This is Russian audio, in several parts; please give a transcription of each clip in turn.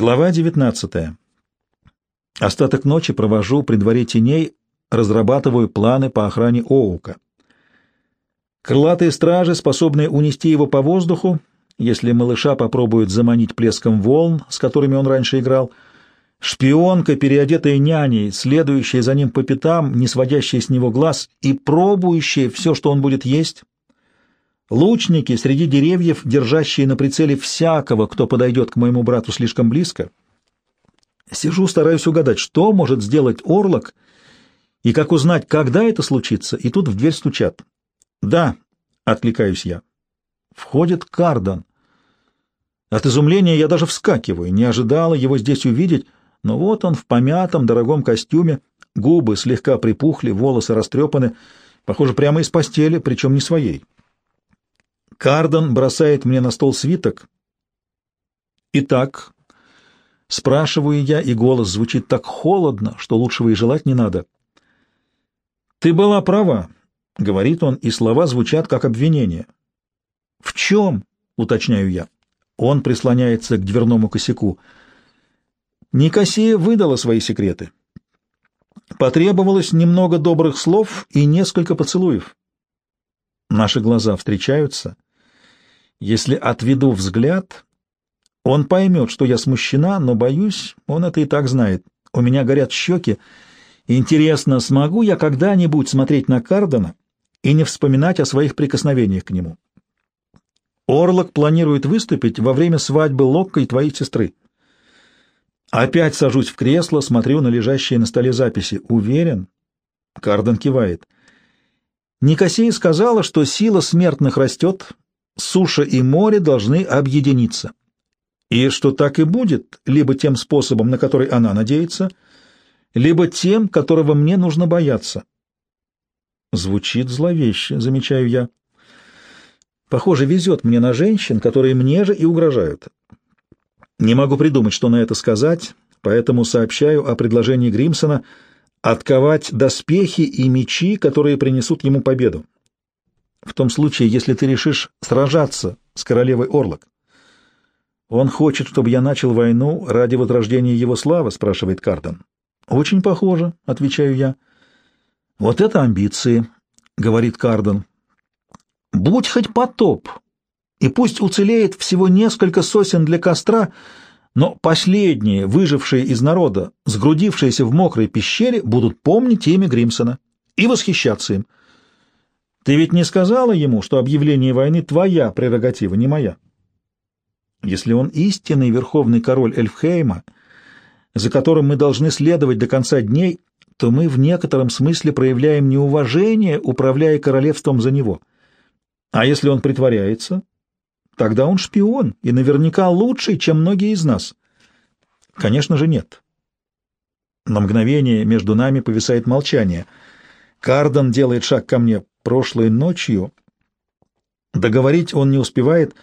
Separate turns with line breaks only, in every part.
Глава 19. Остаток ночи провожу при дворе теней, разрабатываю планы по охране Оука. Крылатые стражи, способные унести его по воздуху, если малыша попробуют заманить плеском волн, с которыми он раньше играл, шпионка, переодетая няней, следующая за ним по пятам, не сводящая с него глаз и пробующая все, что он будет есть, лучники среди деревьев, держащие на прицеле всякого, кто подойдет к моему брату слишком близко. Сижу, стараюсь угадать, что может сделать Орлок, и как узнать, когда это случится, и тут в дверь стучат. «Да», — откликаюсь я. Входит Кардан. От изумления я даже вскакиваю, не ожидала его здесь увидеть, но вот он в помятом дорогом костюме, губы слегка припухли, волосы растрепаны, похоже, прямо из постели, причем не своей. Кардан бросает мне на стол свиток. «Итак», — спрашиваю я, и голос звучит так холодно, что лучшего и желать не надо. «Ты была права», — говорит он, и слова звучат как обвинение. «В чем?» — уточняю я. Он прислоняется к дверному косяку. Никосия выдала свои секреты. Потребовалось немного добрых слов и несколько поцелуев. Наши глаза встречаются — если отведу взгляд, он поймет, что я смущена, но, боюсь, он это и так знает. У меня горят щеки. Интересно, смогу я когда-нибудь смотреть на Кардена и не вспоминать о своих прикосновениях к нему? Орлок планирует выступить во время свадьбы Локка и твоей сестры. Опять сажусь в кресло, смотрю на лежащие на столе записи. Уверен? Карден кивает. Никосия сказала, что сила смертных растет, суша и море должны объединиться. И что так и будет, либо тем способом, на который она надеется, либо тем, которого мне нужно бояться. Звучит зловеще, замечаю я. Похоже, везет мне на женщин, которые мне же и угрожают. Не могу придумать, что на это сказать, поэтому сообщаю о предложении Гримсона отковать доспехи и мечи, которые принесут ему победу в том случае, если ты решишь сражаться с королевой Орлок. Он хочет, чтобы я начал войну ради возрождения его славы, спрашивает Карден. Очень похоже, отвечаю я. Вот это амбиции, говорит Карден. Будь хоть потоп, и пусть уцелеет всего несколько сосен для костра, но последние, выжившие из народа, сгрудившиеся в мокрой пещере, будут помнить имя Гримсона и восхищаться им. Ты ведь не сказала ему, что объявление войны твоя прерогатива, не моя? Если он истинный верховный король Эльфхейма, за которым мы должны следовать до конца дней, то мы в некотором смысле проявляем неуважение, управляя королевством за него. А если он притворяется, тогда он шпион и наверняка лучший, чем многие из нас. Конечно же, нет. На мгновение между нами повисает молчание. Кардон делает шаг ко мне прошлой ночью. Договорить он не успевает.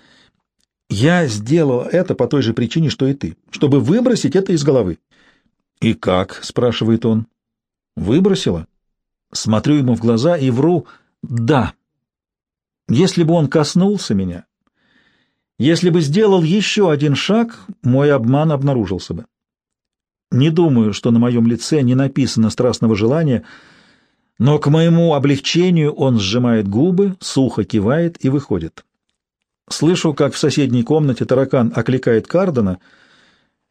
Я сделал это по той же причине, что и ты, чтобы выбросить это из головы. «И как?» — спрашивает он. «Выбросила?» Смотрю ему в глаза и вру «да». Если бы он коснулся меня, если бы сделал еще один шаг, мой обман обнаружился бы. Не думаю, что на моем лице не написано страстного желания — но к моему облегчению он сжимает губы, сухо кивает и выходит. Слышу, как в соседней комнате таракан окликает Кардена,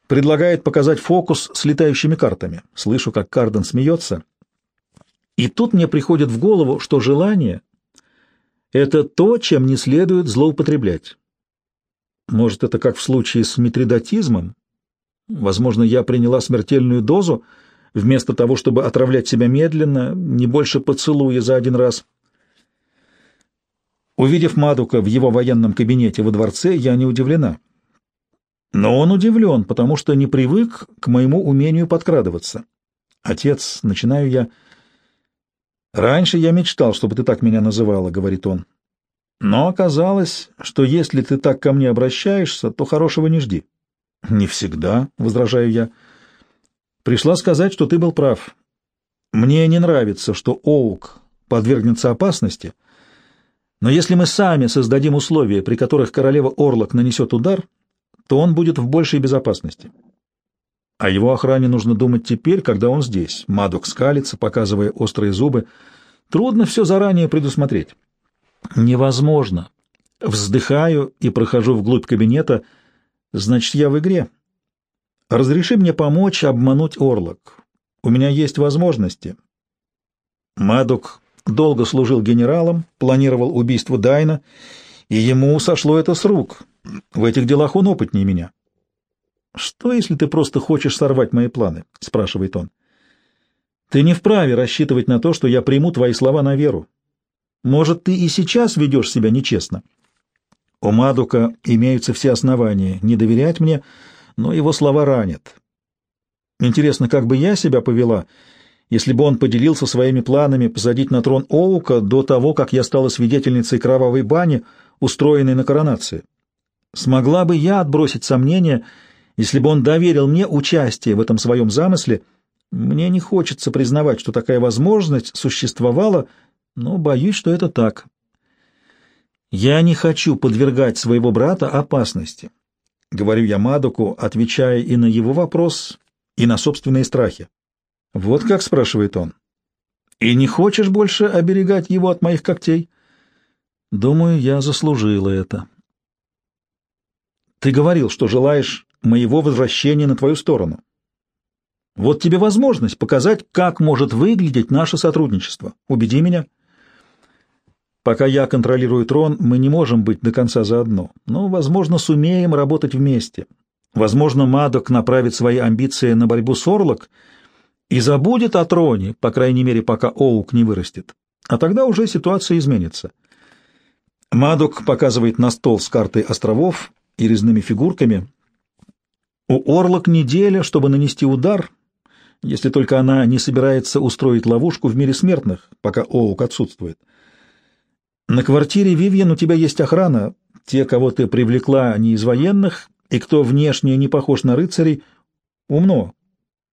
предлагает показать фокус с летающими картами. Слышу, как Карден смеется. И тут мне приходит в голову, что желание — это то, чем не следует злоупотреблять. Может, это как в случае с митридатизмом? Возможно, я приняла смертельную дозу — вместо того, чтобы отравлять себя медленно, не больше поцелуя за один раз. Увидев Мадука в его военном кабинете во дворце, я не удивлена. Но он удивлен, потому что не привык к моему умению подкрадываться. «Отец, начинаю я...» «Раньше я мечтал, чтобы ты так меня называла», — говорит он. «Но оказалось, что если ты так ко мне обращаешься, то хорошего не жди». «Не всегда», — возражаю я. Пришла сказать, что ты был прав. Мне не нравится, что Оук подвергнется опасности, но если мы сами создадим условия, при которых королева Орлок нанесет удар, то он будет в большей безопасности. О его охране нужно думать теперь, когда он здесь. Мадок скалится, показывая острые зубы. Трудно все заранее предусмотреть. Невозможно. Вздыхаю и прохожу вглубь кабинета. Значит, я в игре. Разреши мне помочь обмануть Орлок. У меня есть возможности. Мадок долго служил генералом, планировал убийство Дайна, и ему сошло это с рук. В этих делах он опытнее меня. «Что, если ты просто хочешь сорвать мои планы?» — спрашивает он. «Ты не вправе рассчитывать на то, что я приму твои слова на веру. Может, ты и сейчас ведешь себя нечестно?» У Мадука имеются все основания не доверять мне, но его слова ранят. Интересно, как бы я себя повела, если бы он поделился своими планами посадить на трон Оука до того, как я стала свидетельницей кровавой бани, устроенной на коронации. Смогла бы я отбросить сомнения, если бы он доверил мне участие в этом своем замысле? Мне не хочется признавать, что такая возможность существовала, но боюсь, что это так. Я не хочу подвергать своего брата опасности. Говорю я Мадоку, отвечая и на его вопрос, и на собственные страхи. «Вот как?» — спрашивает он. «И не хочешь больше оберегать его от моих когтей?» «Думаю, я заслужила это». «Ты говорил, что желаешь моего возвращения на твою сторону. Вот тебе возможность показать, как может выглядеть наше сотрудничество. Убеди меня». Пока я контролирую трон, мы не можем быть до конца заодно, но, возможно, сумеем работать вместе. Возможно, Мадок направит свои амбиции на борьбу с Орлок и забудет о троне, по крайней мере, пока Оук не вырастет. А тогда уже ситуация изменится. Мадок показывает на стол с картой островов и резными фигурками. У Орлок неделя, чтобы нанести удар, если только она не собирается устроить ловушку в мире смертных, пока Оук отсутствует. На квартире Вивьен у тебя есть охрана, те, кого ты привлекла не из военных, и кто внешне не похож на рыцарей, умно.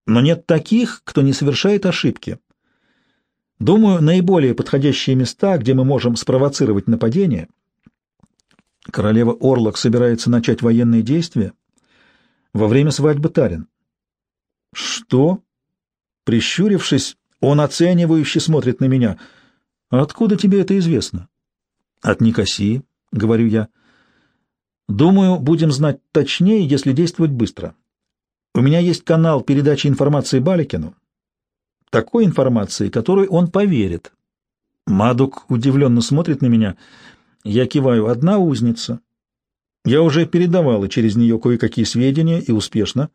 Но нет таких, кто не совершает ошибки. Думаю, наиболее подходящие места, где мы можем спровоцировать нападение. Королева Орлок собирается начать военные действия во время свадьбы Тарин. Что? Прищурившись, он оценивающе смотрит на меня. Откуда тебе это известно? От Никосии, говорю я. Думаю, будем знать точнее, если действовать быстро. У меня есть канал передачи информации Баликину. Такой информации, которой он поверит. Мадук удивленно смотрит на меня. Я киваю. Одна узница. Я уже передавала через нее кое-какие сведения, и успешно.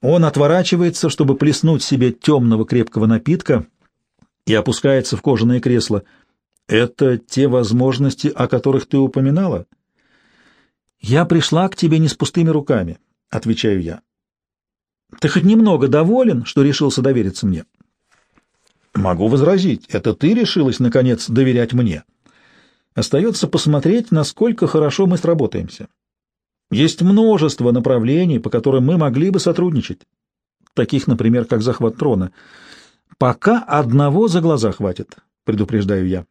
Он отворачивается, чтобы плеснуть себе темного крепкого напитка, и опускается в кожаное кресло — это те возможности, о которых ты упоминала? Я пришла к тебе не с пустыми руками, отвечаю я. Ты хоть немного доволен, что решился довериться мне? Могу возразить, это ты решилась, наконец, доверять мне. Остается посмотреть, насколько хорошо мы сработаемся. Есть множество направлений, по которым мы могли бы сотрудничать. Таких, например, как захват трона. Пока одного за глаза хватит, предупреждаю я.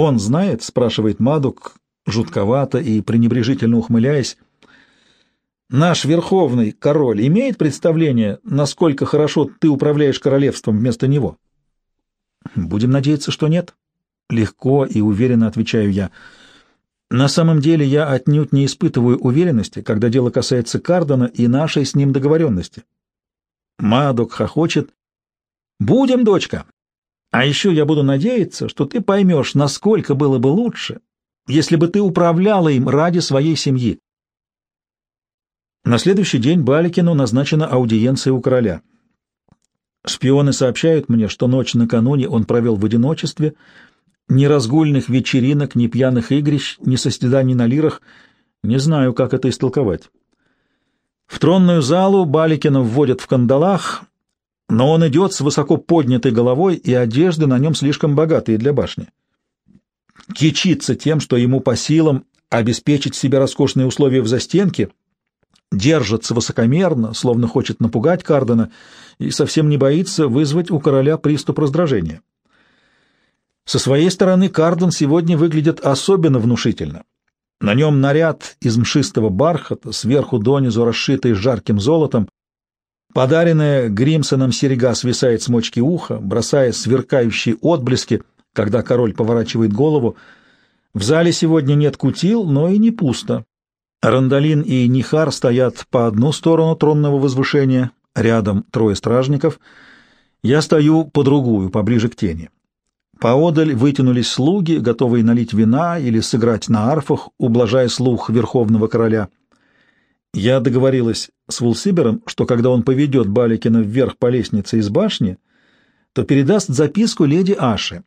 «Он знает?» — спрашивает Мадук, жутковато и пренебрежительно ухмыляясь. «Наш верховный король имеет представление, насколько хорошо ты управляешь королевством вместо него?» «Будем надеяться, что нет». Легко и уверенно отвечаю я. «На самом деле я отнюдь не испытываю уверенности, когда дело касается Кардона и нашей с ним договоренности». Мадук хохочет. «Будем, дочка. А еще я буду надеяться, что ты поймешь, насколько было бы лучше, если бы ты управляла им ради своей семьи. На следующий день Баликину назначена аудиенция у короля. Шпионы сообщают мне, что ночь накануне он провел в одиночестве, ни разгульных вечеринок, ни пьяных игрищ, ни состязаний на лирах. Не знаю, как это истолковать. В тронную залу Баликина вводят в кандалах, но он идет с высоко поднятой головой, и одежды на нем слишком богатые для башни. Кичится тем, что ему по силам обеспечить себе роскошные условия в застенке, держится высокомерно, словно хочет напугать Кардена, и совсем не боится вызвать у короля приступ раздражения. Со своей стороны Карден сегодня выглядит особенно внушительно. На нем наряд из мшистого бархата, сверху донизу расшитый жарким золотом. Подаренная Гримсоном серега свисает с мочки уха, бросая сверкающие отблески, когда король поворачивает голову. В зале сегодня нет кутил, но и не пусто. Рандалин и Нихар стоят по одну сторону тронного возвышения, рядом трое стражников. Я стою по другую, поближе к тени. Поодаль вытянулись слуги, готовые налить вина или сыграть на арфах, ублажая слух верховного короля. Я договорилась с Вулсибером, что когда он поведет Баликина вверх по лестнице из башни, то передаст записку леди Аше.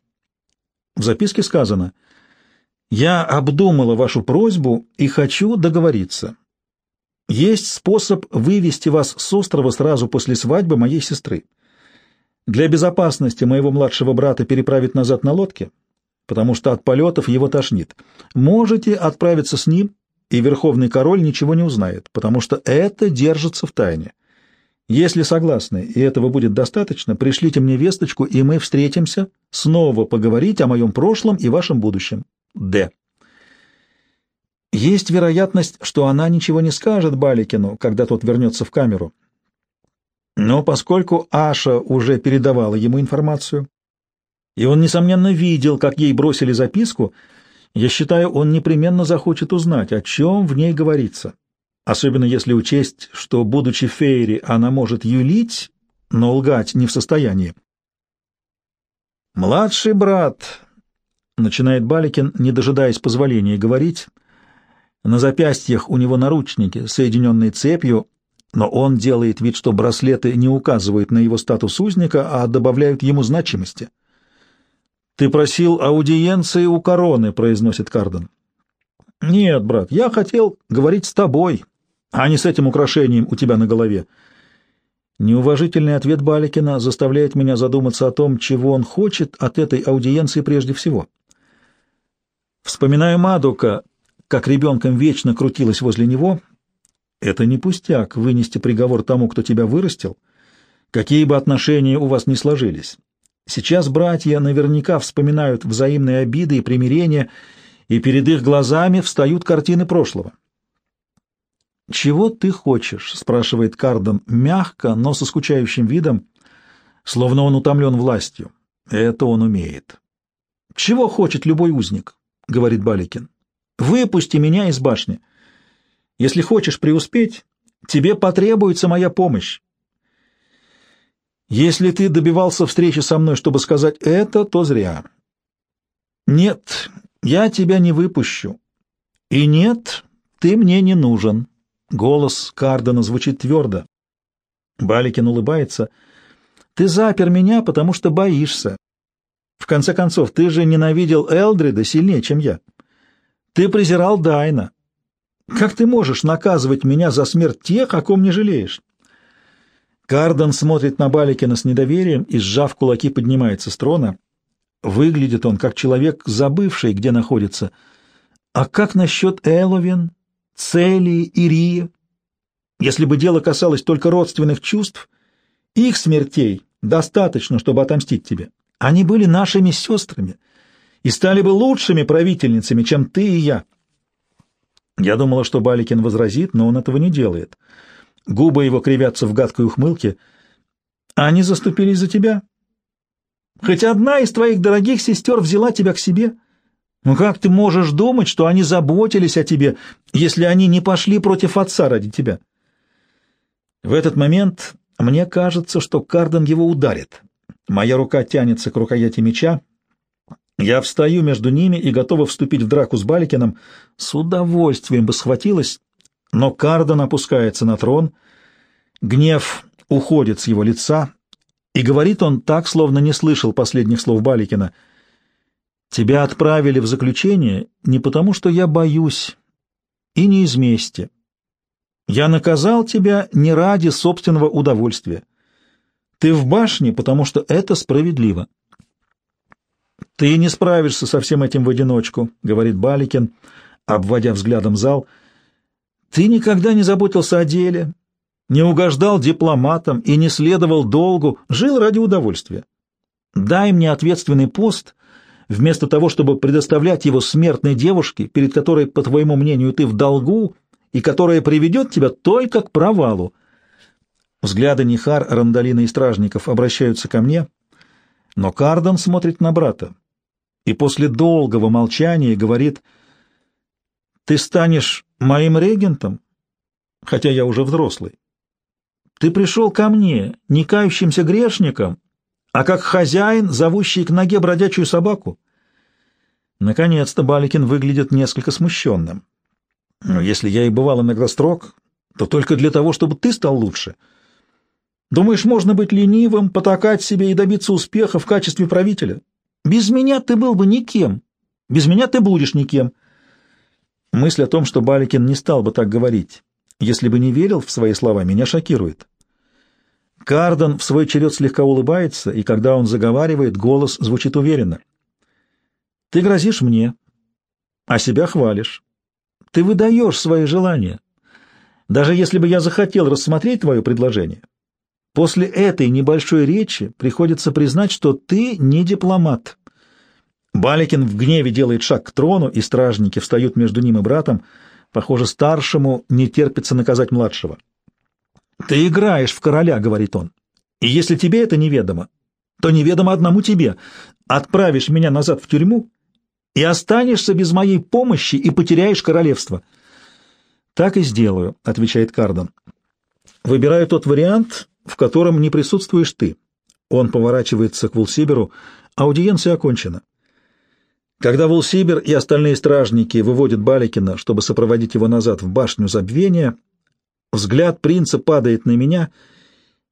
В записке сказано «Я обдумала вашу просьбу и хочу договориться. Есть способ вывести вас с острова сразу после свадьбы моей сестры. Для безопасности моего младшего брата переправить назад на лодке, потому что от полетов его тошнит. Можете отправиться с ним, и Верховный Король ничего не узнает, потому что это держится в тайне. Если согласны, и этого будет достаточно, пришлите мне весточку, и мы встретимся, снова поговорить о моем прошлом и вашем будущем. Д. Есть вероятность, что она ничего не скажет Баликину, когда тот вернется в камеру. Но поскольку Аша уже передавала ему информацию, и он, несомненно, видел, как ей бросили записку, я считаю, он непременно захочет узнать, о чем в ней говорится. Особенно если учесть, что, будучи Фейри, она может юлить, но лгать не в состоянии. «Младший брат», — начинает Баликин, не дожидаясь позволения говорить, — на запястьях у него наручники, соединенные цепью, но он делает вид, что браслеты не указывают на его статус узника, а добавляют ему значимости. «Ты просил аудиенции у короны», — произносит Карден. «Нет, брат, я хотел говорить с тобой, а не с этим украшением у тебя на голове». Неуважительный ответ Баликина заставляет меня задуматься о том, чего он хочет от этой аудиенции прежде всего. Вспоминаю Мадука, как ребенком вечно крутилась возле него — это не пустяк вынести приговор тому, кто тебя вырастил, какие бы отношения у вас ни сложились. Сейчас братья наверняка вспоминают взаимные обиды и примирения, и перед их глазами встают картины прошлого. «Чего ты хочешь?» — спрашивает Кардон мягко, но со скучающим видом, словно он утомлен властью. Это он умеет. «Чего хочет любой узник?» — говорит Баликин. «Выпусти меня из башни». Если хочешь преуспеть, тебе потребуется моя помощь. Если ты добивался встречи со мной, чтобы сказать это, то зря. Нет, я тебя не выпущу. И нет, ты мне не нужен. Голос Кардена звучит твердо. Баликин улыбается. Ты запер меня, потому что боишься. В конце концов, ты же ненавидел Элдрида сильнее, чем я. Ты презирал Дайна. Как ты можешь наказывать меня за смерть тех, о ком не жалеешь?» Кардон смотрит на Баликина с недоверием и, сжав кулаки, поднимается с трона. Выглядит он как человек, забывший, где находится. А как насчет Эловин, Целии, Ирии? Если бы дело касалось только родственных чувств, их смертей достаточно, чтобы отомстить тебе. Они были нашими сестрами и стали бы лучшими правительницами, чем ты и я. Я думала, что Баликин возразит, но он этого не делает. Губы его кривятся в гадкой ухмылке. Они заступились за тебя. Хоть одна из твоих дорогих сестер взяла тебя к себе. Ну как ты можешь думать, что они заботились о тебе, если они не пошли против отца ради тебя? В этот момент мне кажется, что Карден его ударит. Моя рука тянется к рукояти меча, я встаю между ними и готова вступить в драку с Баликином. С удовольствием бы схватилась, но Кардон опускается на трон. Гнев уходит с его лица, и говорит он так, словно не слышал последних слов Баликина. «Тебя отправили в заключение не потому, что я боюсь, и не из мести. Я наказал тебя не ради собственного удовольствия. Ты в башне, потому что это справедливо». «Ты не справишься со всем этим в одиночку», — говорит Баликин, обводя взглядом зал. «Ты никогда не заботился о деле, не угождал дипломатам и не следовал долгу, жил ради удовольствия. Дай мне ответственный пост, вместо того, чтобы предоставлять его смертной девушке, перед которой, по твоему мнению, ты в долгу, и которая приведет тебя только к провалу. Взгляды Нихар, Рандалина и стражников обращаются ко мне, но Кардон смотрит на брата и после долгого молчания говорит, «Ты станешь моим регентом, хотя я уже взрослый. Ты пришел ко мне, не кающимся грешником, а как хозяин, зовущий к ноге бродячую собаку». Наконец-то Баликин выглядит несколько смущенным. Но если я и бывал иногда строг, то только для того, чтобы ты стал лучше — Думаешь, можно быть ленивым, потакать себе и добиться успеха в качестве правителя? Без меня ты был бы никем. Без меня ты будешь никем. Мысль о том, что Баликин не стал бы так говорить, если бы не верил в свои слова, меня шокирует. Кардон в свой черед слегка улыбается, и когда он заговаривает, голос звучит уверенно. «Ты грозишь мне, а себя хвалишь. Ты выдаешь свои желания. Даже если бы я захотел рассмотреть твое предложение, После этой небольшой речи приходится признать, что ты не дипломат. Баликин в гневе делает шаг к трону, и стражники встают между ним и братом. Похоже, старшему не терпится наказать младшего. «Ты играешь в короля», — говорит он. «И если тебе это неведомо, то неведомо одному тебе. Отправишь меня назад в тюрьму и останешься без моей помощи и потеряешь королевство». «Так и сделаю», — отвечает Кардон. «Выбираю тот вариант, в котором не присутствуешь ты. Он поворачивается к Вулсиберу. Аудиенция окончена. Когда Вулсибер и остальные стражники выводят Баликина, чтобы сопроводить его назад в башню забвения, взгляд принца падает на меня,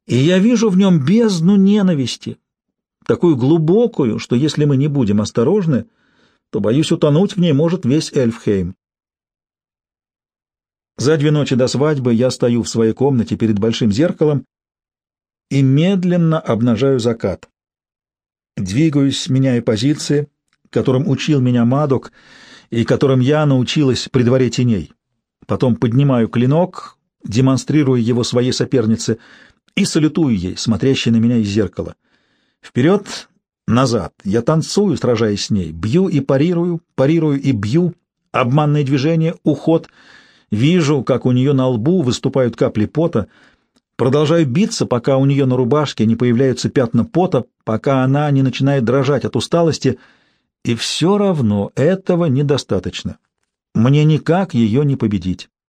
и я вижу в нем бездну ненависти, такую глубокую, что если мы не будем осторожны, то, боюсь, утонуть в ней может весь Эльфхейм. За две ночи до свадьбы я стою в своей комнате перед большим зеркалом и медленно обнажаю закат. Двигаюсь, меняя позиции, которым учил меня Мадок и которым я научилась при дворе теней. Потом поднимаю клинок, демонстрируя его своей сопернице, и салютую ей, смотрящей на меня из зеркала. Вперед, назад. Я танцую, сражаясь с ней, бью и парирую, парирую и бью, обманное движение, уход. Вижу, как у нее на лбу выступают капли пота — Продолжаю биться, пока у нее на рубашке не появляются пятна пота, пока она не начинает дрожать от усталости, и все равно этого недостаточно. Мне никак ее не победить.